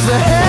as the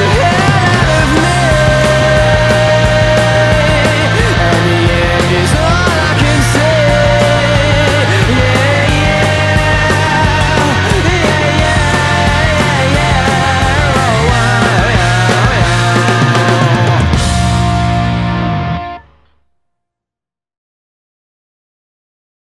to